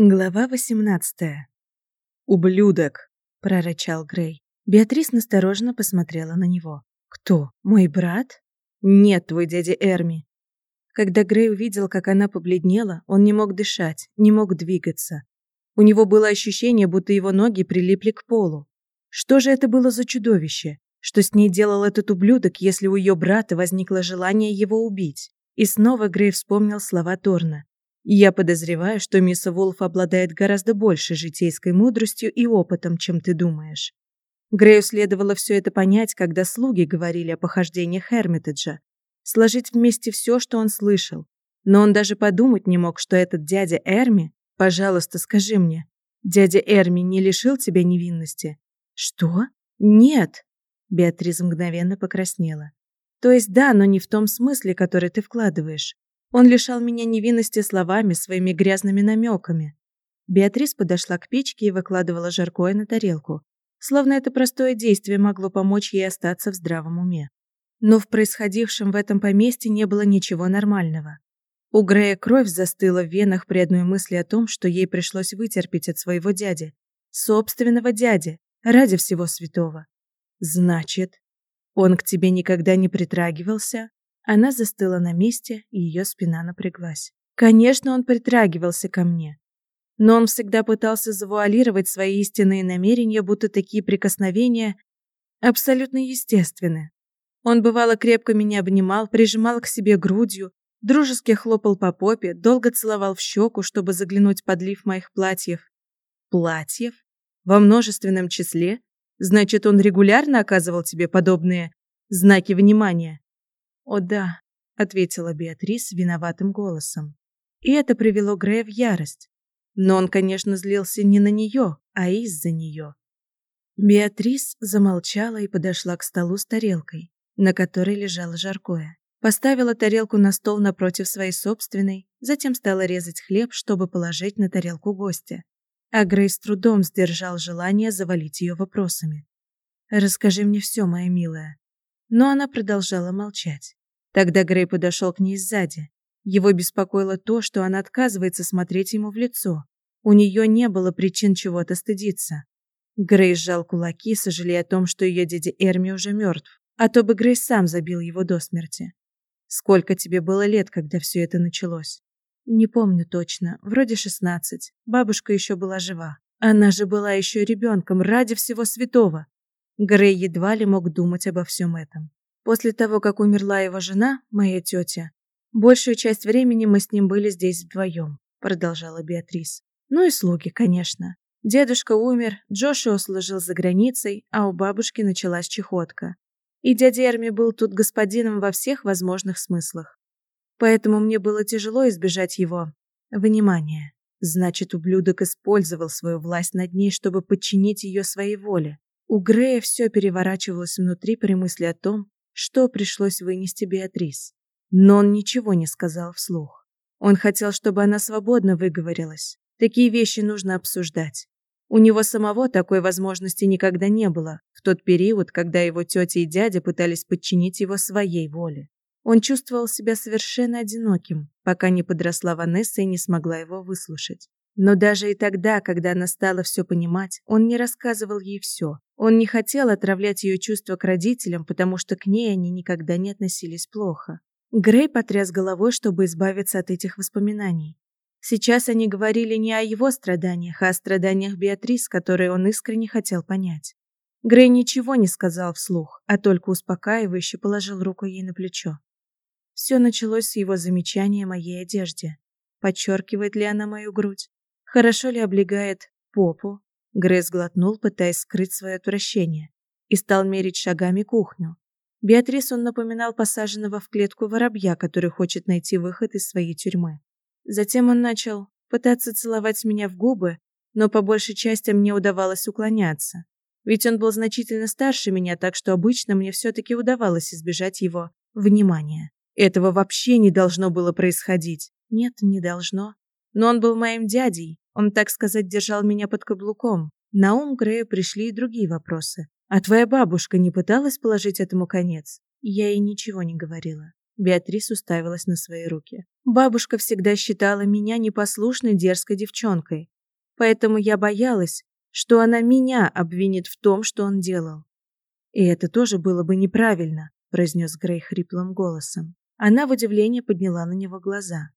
Глава восемнадцатая. «Ублюдок!» — прорычал Грей. Беатрис настороженно посмотрела на него. «Кто? Мой брат?» «Нет, твой дядя Эрми». Когда Грей увидел, как она побледнела, он не мог дышать, не мог двигаться. У него было ощущение, будто его ноги прилипли к полу. Что же это было за чудовище? Что с ней делал этот ублюдок, если у ее брата возникло желание его убить? И снова Грей вспомнил слова Торна. Я подозреваю, что мисс Волф обладает гораздо больше житейской мудростью и опытом, чем ты думаешь. Грею следовало все это понять, когда слуги говорили о похождениях Эрмитеджа, сложить вместе все, что он слышал. Но он даже подумать не мог, что этот дядя Эрми... Пожалуйста, скажи мне, дядя Эрми не лишил тебя невинности? Что? Нет. Беатрис мгновенно покраснела. То есть да, но не в том смысле, который ты вкладываешь. Он лишал меня невинности словами, своими грязными намеками. Беатрис подошла к печке и выкладывала жаркое на тарелку, словно это простое действие могло помочь ей остаться в здравом уме. Но в происходившем в этом поместье не было ничего нормального. У Грея кровь застыла в венах при одной мысли о том, что ей пришлось вытерпеть от своего дяди. Собственного дяди, ради всего святого. Значит, он к тебе никогда не притрагивался? Она застыла на месте, и ее спина напряглась. Конечно, он притрагивался ко мне. Но он всегда пытался завуалировать свои истинные намерения, будто такие прикосновения абсолютно естественны. Он бывало крепко меня обнимал, прижимал к себе грудью, дружески хлопал по попе, долго целовал в щеку, чтобы заглянуть под лиф моих платьев. Платьев? Во множественном числе? Значит, он регулярно оказывал тебе подобные знаки внимания? «О да», — ответила Беатрис виноватым голосом. И это привело Грея в ярость. Но он, конечно, злился не на нее, а из-за нее. Беатрис замолчала и подошла к столу с тарелкой, на которой лежало жаркое. Поставила тарелку на стол напротив своей собственной, затем стала резать хлеб, чтобы положить на тарелку гостя. А Грей с трудом сдержал желание завалить ее вопросами. «Расскажи мне все, моя милая». Но она продолжала молчать. Тогда Грей подошел к ней сзади. Его беспокоило то, что она отказывается смотреть ему в лицо. У нее не было причин чего-то стыдиться. Грей сжал кулаки, сожалея о том, что ее дядя Эрми уже мертв, а то бы Грей сам забил его до смерти. Сколько тебе было лет, когда все это началось? Не помню точно, вроде шестнадцать. Бабушка еще была жива. Она же была еще ребенком, ради всего святого. Грей едва ли мог думать обо всем этом. После того, как умерла его жена, моя тетя, большую часть времени мы с ним были здесь вдвоем, продолжала Беатрис. Ну и слуги, конечно. Дедушка умер, Джошуа служил за границей, а у бабушки началась чехотка. И дядя Эрми был тут господином во всех возможных смыслах. Поэтому мне было тяжело избежать его внимания. Значит, ублюдок использовал свою власть над ней, чтобы подчинить ее своей воле. У Грея все переворачивалось внутри при мысли о том, что пришлось вынести Беатрис. Но он ничего не сказал вслух. Он хотел, чтобы она свободно выговорилась. Такие вещи нужно обсуждать. У него самого такой возможности никогда не было, в тот период, когда его тетя и дядя пытались подчинить его своей воле. Он чувствовал себя совершенно одиноким, пока не подросла Ванесса и не смогла его выслушать. Но даже и тогда, когда она стала все понимать, он не рассказывал ей все. Он не хотел отравлять ее чувства к родителям, потому что к ней они никогда не относились плохо. Грей потряс головой, чтобы избавиться от этих воспоминаний. Сейчас они говорили не о его страданиях, а о страданиях Беатрис, которые он искренне хотел понять. Грей ничего не сказал вслух, а только успокаивающе положил руку ей на плечо. Все началось с его замечания моей одежде. Подчеркивает ли она мою грудь? Хорошо ли облегает попу? Грейс глотнул, пытаясь скрыть свое отвращение, и стал мерить шагами кухню. Беатрис он напоминал посаженного в клетку воробья, который хочет найти выход из своей тюрьмы. Затем он начал пытаться целовать меня в губы, но по большей части мне удавалось уклоняться. Ведь он был значительно старше меня, так что обычно мне все-таки удавалось избежать его внимания. Этого вообще не должно было происходить. Нет, не должно. Но он был моим дядей, он, так сказать, держал меня под каблуком. На ум Грея пришли и другие вопросы. «А твоя бабушка не пыталась положить этому конец?» Я ей ничего не говорила. Беатрис уставилась на свои руки. Бабушка всегда считала меня непослушной дерзкой девчонкой. Поэтому я боялась, что она меня обвинит в том, что он делал. И это тоже было бы неправильно, произнес Грей хриплым голосом. Она в удивлении подняла на него глаза.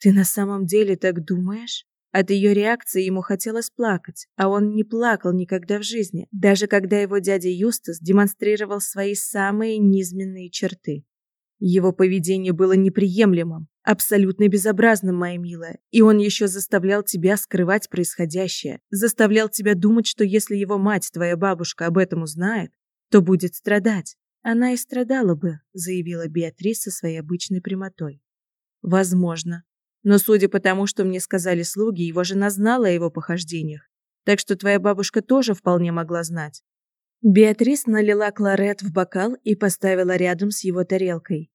Ты на самом деле так думаешь? От ее реакции ему хотелось плакать, а он не плакал никогда в жизни, даже когда его дядя Юстас демонстрировал свои самые низменные черты. Его поведение было неприемлемым, абсолютно безобразным, моя милая, и он еще заставлял тебя скрывать происходящее, заставлял тебя думать, что если его мать, твоя бабушка, об этом узнает, то будет страдать. Она и страдала бы, заявила Беатрис со своей обычной прямотой. Возможно, но судя по тому, что мне сказали слуги, его жена знала о его похождениях, так что твоя бабушка тоже вполне могла знать. Беатрис налила кларет в бокал и поставила рядом с его тарелкой.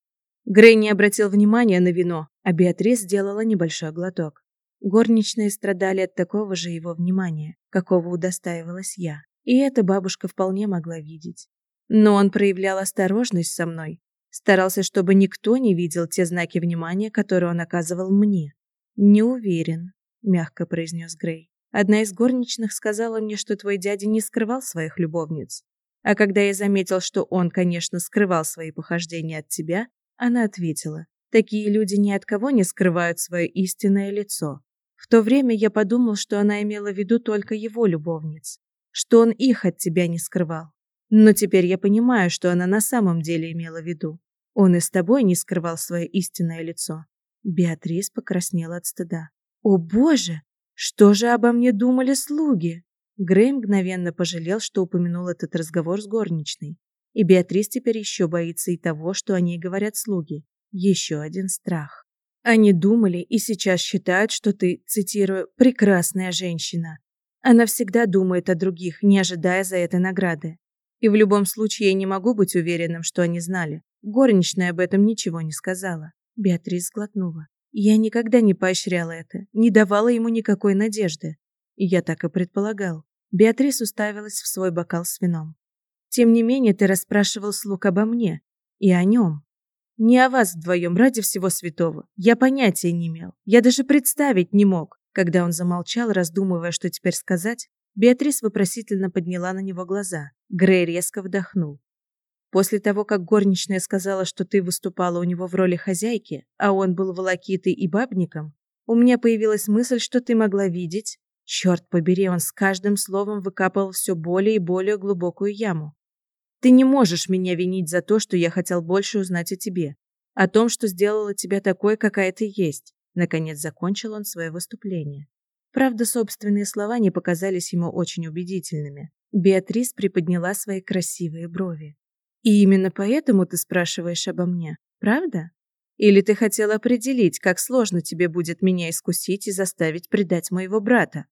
Грей не обратил внимания на вино, а Беатрис сделала небольшой глоток. Горничные страдали от такого же его внимания, какого удостаивалась я. И это бабушка вполне могла видеть. Но он проявлял осторожность со мной, Старался, чтобы никто не видел те знаки внимания, которые он оказывал мне. «Не уверен», — мягко произнес Грей. «Одна из горничных сказала мне, что твой дядя не скрывал своих любовниц. А когда я заметил, что он, конечно, скрывал свои похождения от тебя, она ответила, такие люди ни от кого не скрывают свое истинное лицо. В то время я подумал, что она имела в виду только его любовниц, что он их от тебя не скрывал. Но теперь я понимаю, что она на самом деле имела в виду. Он и с тобой не скрывал свое истинное лицо. Беатрис покраснела от стыда. О, боже, что же обо мне думали слуги? Грей мгновенно пожалел, что упомянул этот разговор с горничной. И Беатрис теперь еще боится и того, что о ней говорят слуги. Еще один страх. Они думали и сейчас считают, что ты, цитирую, прекрасная женщина. Она всегда думает о других, не ожидая за это награды. И в любом случае я не могу быть уверенным, что они знали. Горничная об этом ничего не сказала. Беатрис сглотнула. Я никогда не поощряла это, не давала ему никакой надежды. И я так и предполагал. Беатрис уставилась в свой бокал с вином. Тем не менее, ты расспрашивал слуг обо мне и о нем. Не о вас вдвоем, ради всего святого. Я понятия не имел. Я даже представить не мог. Когда он замолчал, раздумывая, что теперь сказать, Беатрис вопросительно подняла на него глаза. Грей резко вдохнул. После того, как горничная сказала, что ты выступала у него в роли хозяйки, а он был волокитой и бабником, у меня появилась мысль, что ты могла видеть. Черт побери, он с каждым словом выкапывал все более и более глубокую яму. Ты не можешь меня винить за то, что я хотел больше узнать о тебе, о том, что сделала тебя такой, какая ты есть. Наконец закончил он свое выступление. Правда, собственные слова не показались ему очень убедительными. Беатрис приподняла свои красивые брови. «И именно поэтому ты спрашиваешь обо мне, правда? Или ты хотел определить, как сложно тебе будет меня искусить и заставить предать моего брата?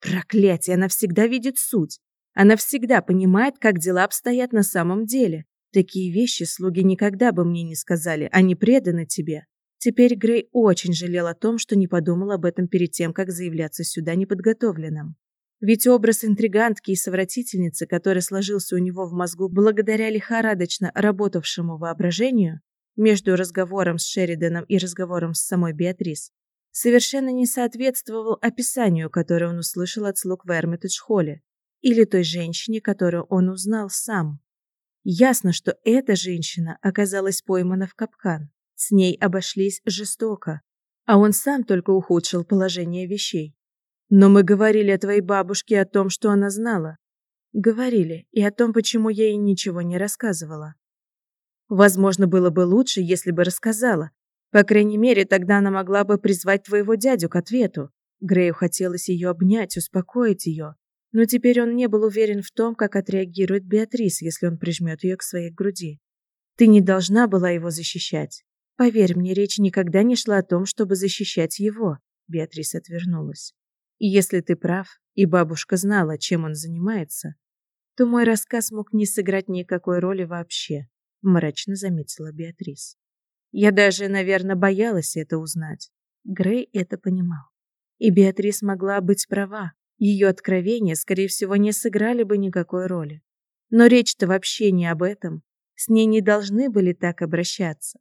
Проклятие, она всегда видит суть. Она всегда понимает, как дела обстоят на самом деле. Такие вещи слуги никогда бы мне не сказали, они преданы тебе. Теперь Грей очень жалел о том, что не подумал об этом перед тем, как заявляться сюда неподготовленным. Ведь образ интригантки и совратительницы, который сложился у него в мозгу благодаря лихорадочно работавшему воображению, между разговором с Шериданом и разговором с самой Беатрис, совершенно не соответствовал описанию, которое он услышал от слуг в Эрмитедж-холле, или той женщине, которую он узнал сам. Ясно, что эта женщина оказалась поймана в капкан. С ней обошлись жестоко, а он сам только ухудшил положение вещей. Но мы говорили о твоей бабушке о том, что она знала. Говорили и о том, почему я ей ничего не рассказывала. Возможно, было бы лучше, если бы рассказала. По крайней мере, тогда она могла бы призвать твоего дядю к ответу. Грею хотелось ее обнять, успокоить ее. Но теперь он не был уверен в том, как отреагирует Беатрис, если он прижмет ее к своей груди. Ты не должна была его защищать. Поверь мне, речь никогда не шла о том, чтобы защищать его. Беатрис отвернулась. И если ты прав, и бабушка знала, чем он занимается, то мой рассказ мог не сыграть никакой роли вообще, мрачно заметила Беатрис. Я даже, наверное, боялась это узнать. Грей это понимал. И Беатрис могла быть права. Ее откровения, скорее всего, не сыграли бы никакой роли. Но речь-то вообще не об этом. С ней не должны были так обращаться.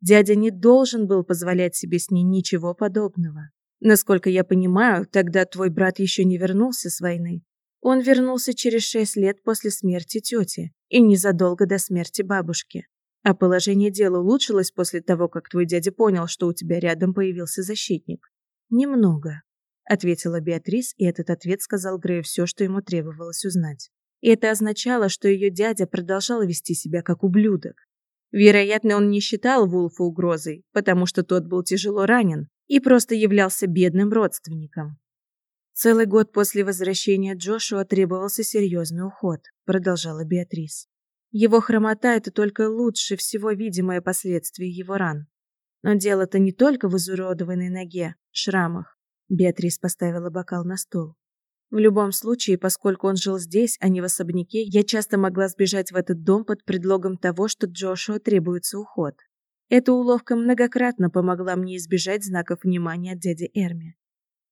Дядя не должен был позволять себе с ней ничего подобного. Насколько я понимаю, тогда твой брат еще не вернулся с войны. Он вернулся через шесть лет после смерти тети и незадолго до смерти бабушки. А положение дела улучшилось после того, как твой дядя понял, что у тебя рядом появился защитник. Немного, ответила Беатрис, и этот ответ сказал Грею все, что ему требовалось узнать. И это означало, что ее дядя продолжал вести себя как ублюдок. Вероятно, он не считал Вулфа угрозой, потому что тот был тяжело ранен и просто являлся бедным родственником. Целый год после возвращения Джошуа требовался серьезный уход, продолжала Беатрис. Его хромота это только лучше всего видимое последствие его ран. Но дело-то не только в изуродованной ноге, шрамах. Беатрис поставила бокал на стол. В любом случае, поскольку он жил здесь, а не в особняке, я часто могла сбежать в этот дом под предлогом того, что Джошуа требуется уход. Эта уловка многократно помогла мне избежать знаков внимания от дяди Эрми.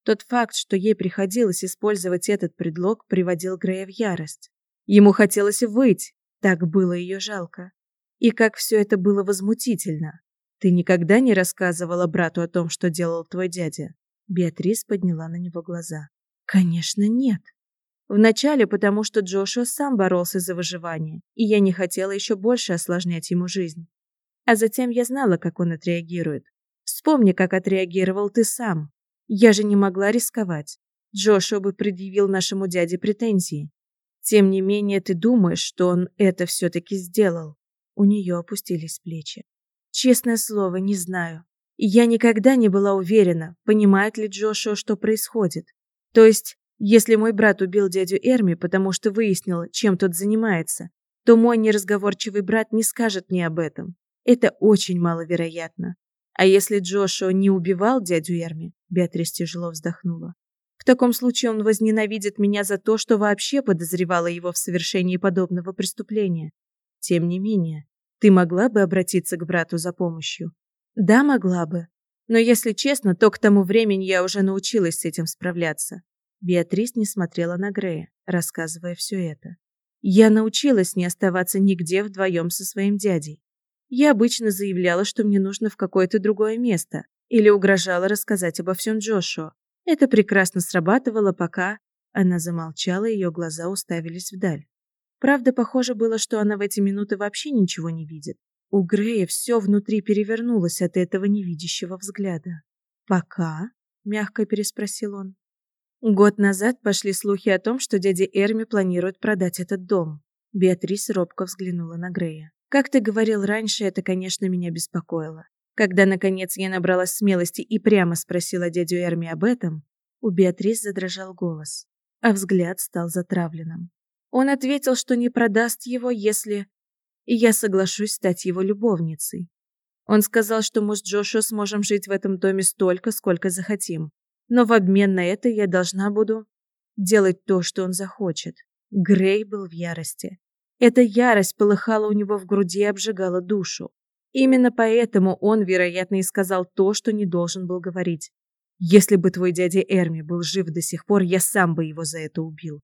Тот факт, что ей приходилось использовать этот предлог, приводил Грея в ярость. Ему хотелось выть, так было ее жалко. И как все это было возмутительно. Ты никогда не рассказывала брату о том, что делал твой дядя? Беатрис подняла на него глаза. Конечно, нет. Вначале потому, что Джошуа сам боролся за выживание, и я не хотела еще больше осложнять ему жизнь. А затем я знала, как он отреагирует. Вспомни, как отреагировал ты сам. Я же не могла рисковать. Джошуа бы предъявил нашему дяде претензии. Тем не менее, ты думаешь, что он это все-таки сделал. У нее опустились плечи. Честное слово, не знаю. Я никогда не была уверена, понимает ли Джошуа, что происходит. То есть, если мой брат убил дядю Эрми, потому что выяснил, чем тот занимается, то мой неразговорчивый брат не скажет мне об этом. Это очень маловероятно. А если Джошуа не убивал дядю Эрми? Беатрис тяжело вздохнула. В таком случае он возненавидит меня за то, что вообще подозревала его в совершении подобного преступления. Тем не менее, ты могла бы обратиться к брату за помощью? Да, могла бы. Но если честно, то к тому времени я уже научилась с этим справляться. Беатрис не смотрела на Грея, рассказывая все это. Я научилась не оставаться нигде вдвоем со своим дядей. Я обычно заявляла, что мне нужно в какое-то другое место, или угрожала рассказать обо всем Джошуа. Это прекрасно срабатывало, пока... Она замолчала, ее глаза уставились вдаль. Правда, похоже было, что она в эти минуты вообще ничего не видит. У Грея все внутри перевернулось от этого невидящего взгляда. «Пока?» — мягко переспросил он. Год назад пошли слухи о том, что дядя Эрми планирует продать этот дом. Беатрис робко взглянула на Грея. «Как ты говорил раньше, это, конечно, меня беспокоило. Когда, наконец, я набралась смелости и прямо спросила дядю Эрми об этом, у Беатрис задрожал голос, а взгляд стал затравленным. Он ответил, что не продаст его, если и я соглашусь стать его любовницей. Он сказал, что мы с Джошуа сможем жить в этом доме столько, сколько захотим. Но в обмен на это я должна буду делать то, что он захочет. Грей был в ярости. Эта ярость полыхала у него в груди и обжигала душу. Именно поэтому он, вероятно, и сказал то, что не должен был говорить. Если бы твой дядя Эрми был жив до сих пор, я сам бы его за это убил.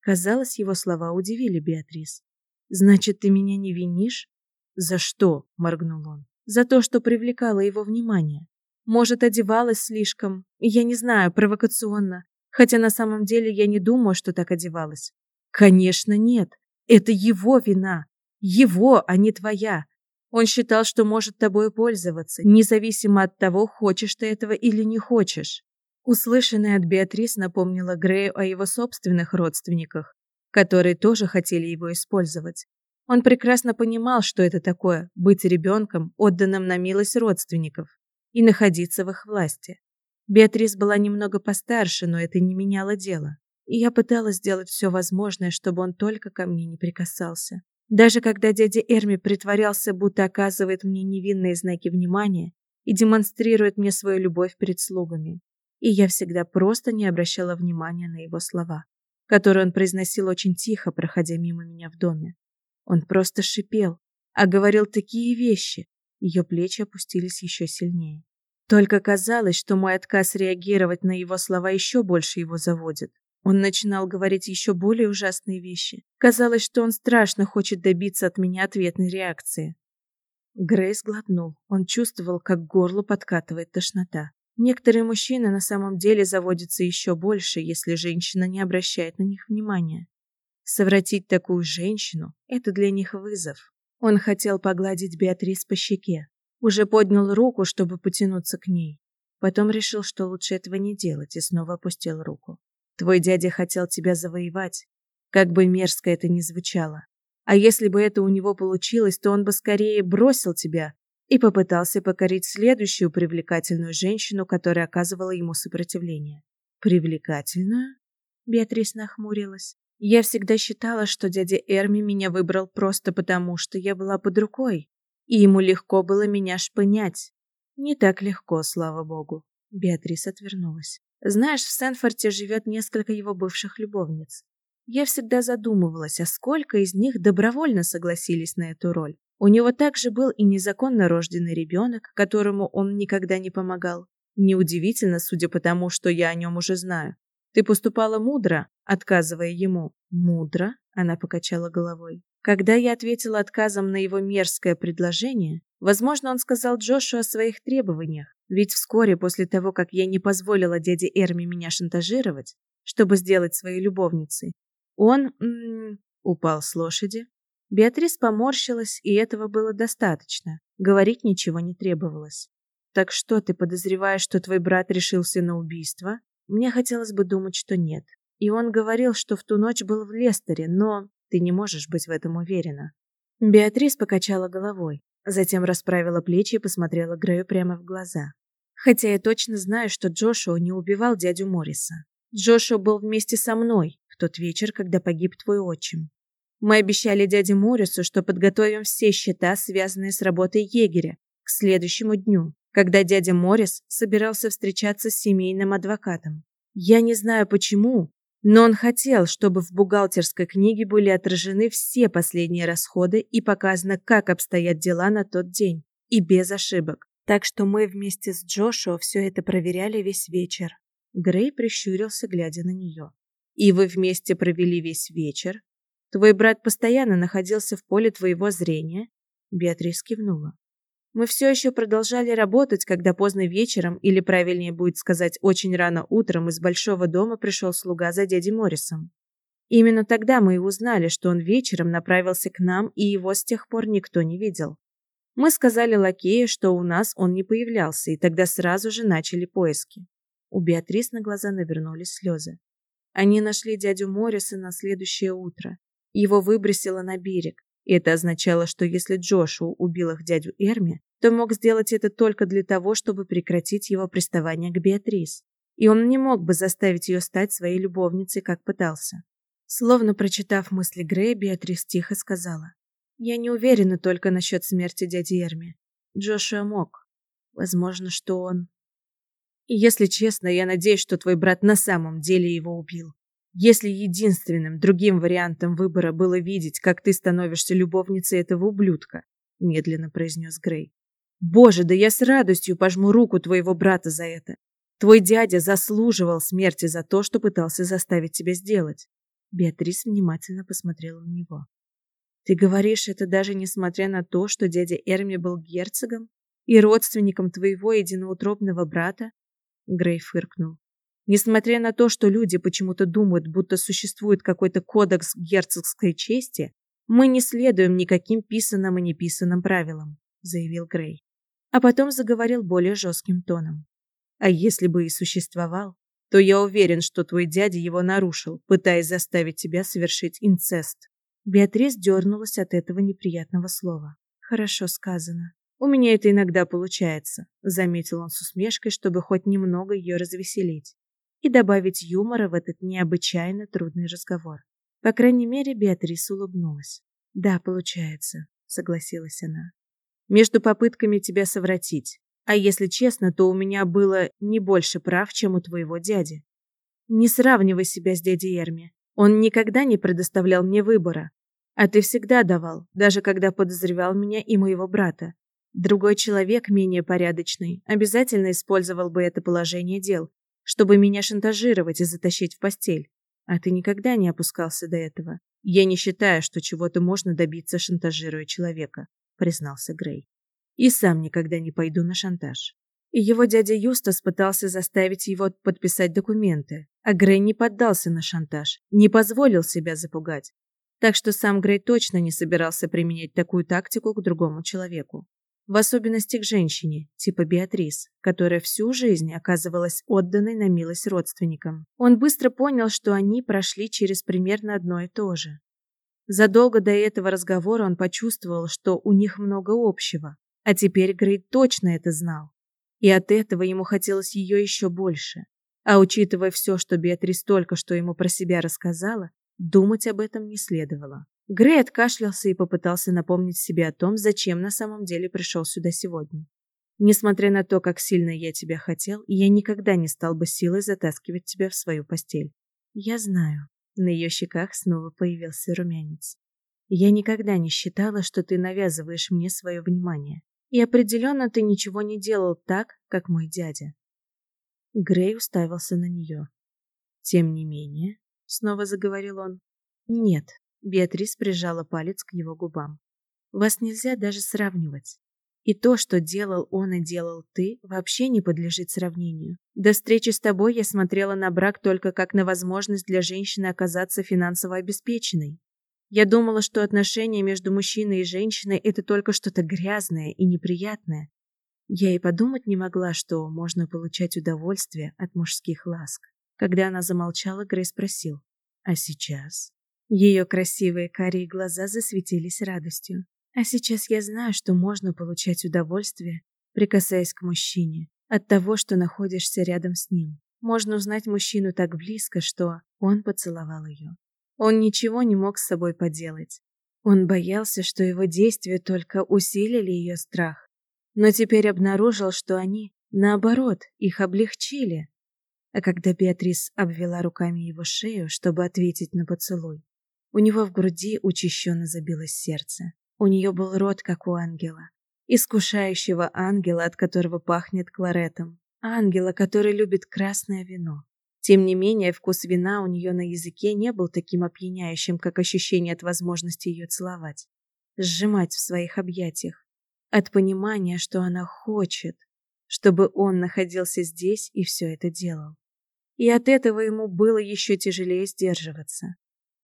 Казалось, его слова удивили Беатрис. Значит, ты меня не винишь? За что? моргнул он. За то, что привлекала его внимание. Может, одевалась слишком, я не знаю, провокационно, хотя на самом деле я не думаю, что так одевалась. Конечно, нет. Это его вина. Его, а не твоя. Он считал, что может тобой пользоваться, независимо от того, хочешь ты этого или не хочешь. Услышанное от Беатрис напомнило Грею о его собственных родственниках, которые тоже хотели его использовать. Он прекрасно понимал, что это такое – быть ребенком, отданным на милость родственников, и находиться в их власти. Беатрис была немного постарше, но это не меняло дело. И я пыталась сделать все возможное, чтобы он только ко мне не прикасался. Даже когда дядя Эрми притворялся, будто оказывает мне невинные знаки внимания и демонстрирует мне свою любовь перед слугами. И я всегда просто не обращала внимания на его слова который он произносил очень тихо, проходя мимо меня в доме. Он просто шипел, а говорил такие вещи. Ее плечи опустились еще сильнее. Только казалось, что мой отказ реагировать на его слова еще больше его заводит. Он начинал говорить еще более ужасные вещи. Казалось, что он страшно хочет добиться от меня ответной реакции. Грейс глотнул. Он чувствовал, как горло подкатывает тошнота. Некоторые мужчины на самом деле заводятся еще больше, если женщина не обращает на них внимания. Совратить такую женщину – это для них вызов. Он хотел погладить Беатрис по щеке. Уже поднял руку, чтобы потянуться к ней. Потом решил, что лучше этого не делать, и снова опустил руку. Твой дядя хотел тебя завоевать, как бы мерзко это ни звучало. А если бы это у него получилось, то он бы скорее бросил тебя и попытался покорить следующую привлекательную женщину, которая оказывала ему сопротивление. Привлекательную? Беатрис нахмурилась. Я всегда считала, что дядя Эрми меня выбрал просто потому, что я была под рукой, и ему легко было меня шпынять. Не так легко, слава богу. Беатрис отвернулась. Знаешь, в Сенфорте живет несколько его бывших любовниц. Я всегда задумывалась, а сколько из них добровольно согласились на эту роль. У него также был и незаконно рожденный ребенок, которому он никогда не помогал. Неудивительно, судя по тому, что я о нем уже знаю. Ты поступала мудро, отказывая ему. Мудро? Она покачала головой. Когда я ответила отказом на его мерзкое предложение, возможно, он сказал Джошу о своих требованиях. Ведь вскоре после того, как я не позволила дяде Эрми меня шантажировать, чтобы сделать своей любовницей, он м -м, упал с лошади, Беатрис поморщилась, и этого было достаточно. Говорить ничего не требовалось. Так что ты подозреваешь, что твой брат решился на убийство? Мне хотелось бы думать, что нет. И он говорил, что в ту ночь был в Лестере, но ты не можешь быть в этом уверена. Беатрис покачала головой, затем расправила плечи и посмотрела Грею прямо в глаза. Хотя я точно знаю, что Джошуа не убивал дядю Морриса. Джошуа был вместе со мной в тот вечер, когда погиб твой отчим. Мы обещали дяде Моррису, что подготовим все счета, связанные с работой егеря, к следующему дню, когда дядя Моррис собирался встречаться с семейным адвокатом. Я не знаю почему, но он хотел, чтобы в бухгалтерской книге были отражены все последние расходы и показано, как обстоят дела на тот день, и без ошибок. Так что мы вместе с Джошуа все это проверяли весь вечер. Грей прищурился, глядя на нее. И вы вместе провели весь вечер, Твой брат постоянно находился в поле твоего зрения?» Беатрис кивнула. «Мы все еще продолжали работать, когда поздно вечером, или правильнее будет сказать, очень рано утром из большого дома пришел слуга за дядей Моррисом. Именно тогда мы и узнали, что он вечером направился к нам, и его с тех пор никто не видел. Мы сказали лакею, что у нас он не появлялся, и тогда сразу же начали поиски. У Беатрис на глаза навернулись слезы. Они нашли дядю Морриса на следующее утро. Его выбросило на берег. И это означало, что если Джошуа убил их дядю Эрми, то мог сделать это только для того, чтобы прекратить его приставание к Беатрис. И он не мог бы заставить ее стать своей любовницей, как пытался. Словно прочитав мысли Грея, Беатрис тихо сказала. «Я не уверена только насчет смерти дяди Эрми. Джошуа мог. Возможно, что он...» И если честно, я надеюсь, что твой брат на самом деле его убил. Если единственным другим вариантом выбора было видеть, как ты становишься любовницей этого ублюдка, медленно произнес Грей. Боже, да я с радостью пожму руку твоего брата за это. Твой дядя заслуживал смерти за то, что пытался заставить тебя сделать. Беатрис внимательно посмотрела на него. Ты говоришь это даже несмотря на то, что дядя Эрми был герцогом и родственником твоего единоутробного брата? Грей фыркнул. Несмотря на то, что люди почему-то думают, будто существует какой-то кодекс герцогской чести, мы не следуем никаким писанным и неписанным правилам, заявил Грей. А потом заговорил более жестким тоном. А если бы и существовал, то я уверен, что твой дядя его нарушил, пытаясь заставить тебя совершить инцест. Беатрис дернулась от этого неприятного слова. Хорошо сказано. У меня это иногда получается, заметил он с усмешкой, чтобы хоть немного ее развеселить и добавить юмора в этот необычайно трудный разговор. По крайней мере, Беатрис улыбнулась. «Да, получается», — согласилась она. «Между попытками тебя совратить. А если честно, то у меня было не больше прав, чем у твоего дяди. Не сравнивай себя с дядей Эрми. Он никогда не предоставлял мне выбора. А ты всегда давал, даже когда подозревал меня и моего брата. Другой человек, менее порядочный, обязательно использовал бы это положение дел, чтобы меня шантажировать и затащить в постель. А ты никогда не опускался до этого. Я не считаю, что чего-то можно добиться, шантажируя человека, признался Грей. И сам никогда не пойду на шантаж. И его дядя Юстас пытался заставить его подписать документы, а Грей не поддался на шантаж, не позволил себя запугать. Так что сам Грей точно не собирался применять такую тактику к другому человеку. В особенности к женщине, типа Беатрис, которая всю жизнь оказывалась отданной на милость родственникам. Он быстро понял, что они прошли через примерно одно и то же. Задолго до этого разговора он почувствовал, что у них много общего, а теперь Грей точно это знал. И от этого ему хотелось ее еще больше. А учитывая все, что Беатрис только что ему про себя рассказала, думать об этом не следовало. Грей откашлялся и попытался напомнить себе о том, зачем на самом деле пришел сюда сегодня. Несмотря на то, как сильно я тебя хотел, я никогда не стал бы силой затаскивать тебя в свою постель. Я знаю. На ее щеках снова появился румянец. Я никогда не считала, что ты навязываешь мне свое внимание. И определенно ты ничего не делал так, как мой дядя. Грей уставился на нее. Тем не менее, снова заговорил он. Нет, Беатрис прижала палец к его губам. Вас нельзя даже сравнивать. И то, что делал он и делал ты, вообще не подлежит сравнению. До встречи с тобой я смотрела на брак только как на возможность для женщины оказаться финансово обеспеченной. Я думала, что отношения между мужчиной и женщиной – это только что-то грязное и неприятное. Я и подумать не могла, что можно получать удовольствие от мужских ласк. Когда она замолчала, Грей спросил, «А сейчас?» Ее красивые карие глаза засветились радостью. «А сейчас я знаю, что можно получать удовольствие, прикасаясь к мужчине, от того, что находишься рядом с ним. Можно узнать мужчину так близко, что он поцеловал ее. Он ничего не мог с собой поделать. Он боялся, что его действия только усилили ее страх. Но теперь обнаружил, что они, наоборот, их облегчили. А когда Беатрис обвела руками его шею, чтобы ответить на поцелуй, у него в груди учащенно забилось сердце. У нее был рот, как у ангела. Искушающего ангела, от которого пахнет кларетом. Ангела, который любит красное вино. Тем не менее, вкус вина у нее на языке не был таким опьяняющим, как ощущение от возможности ее целовать, сжимать в своих объятиях, от понимания, что она хочет, чтобы он находился здесь и все это делал. И от этого ему было еще тяжелее сдерживаться.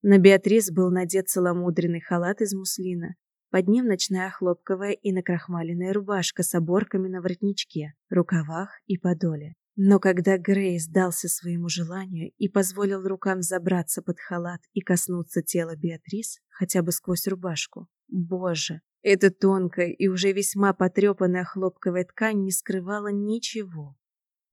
На Беатрис был надет целомудренный халат из муслина, под ним ночная хлопковая и накрахмаленная рубашка с оборками на воротничке, рукавах и подоле. Но когда Грей сдался своему желанию и позволил рукам забраться под халат и коснуться тела Беатрис хотя бы сквозь рубашку, боже, эта тонкая и уже весьма потрепанная хлопковая ткань не скрывала ничего.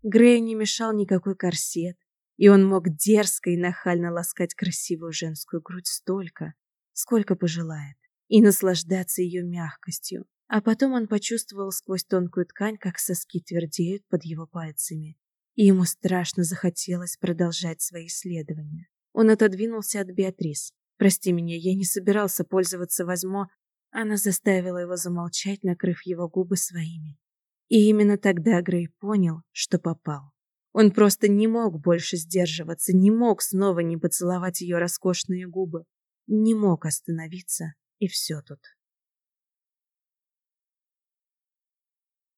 Грею не мешал никакой корсет, и он мог дерзко и нахально ласкать красивую женскую грудь столько, сколько пожелает, и наслаждаться ее мягкостью, а потом он почувствовал сквозь тонкую ткань, как соски твердеют под его пальцами. И ему страшно захотелось продолжать свои исследования. Он отодвинулся от Беатрис. «Прости меня, я не собирался пользоваться возьмо...» Она заставила его замолчать, накрыв его губы своими. И именно тогда Грей понял, что попал. Он просто не мог больше сдерживаться, не мог снова не поцеловать ее роскошные губы. Не мог остановиться, и все тут.